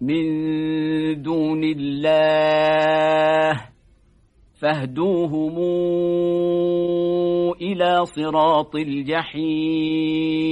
من دون الله فاهدوهم إلى صراط الجحيم.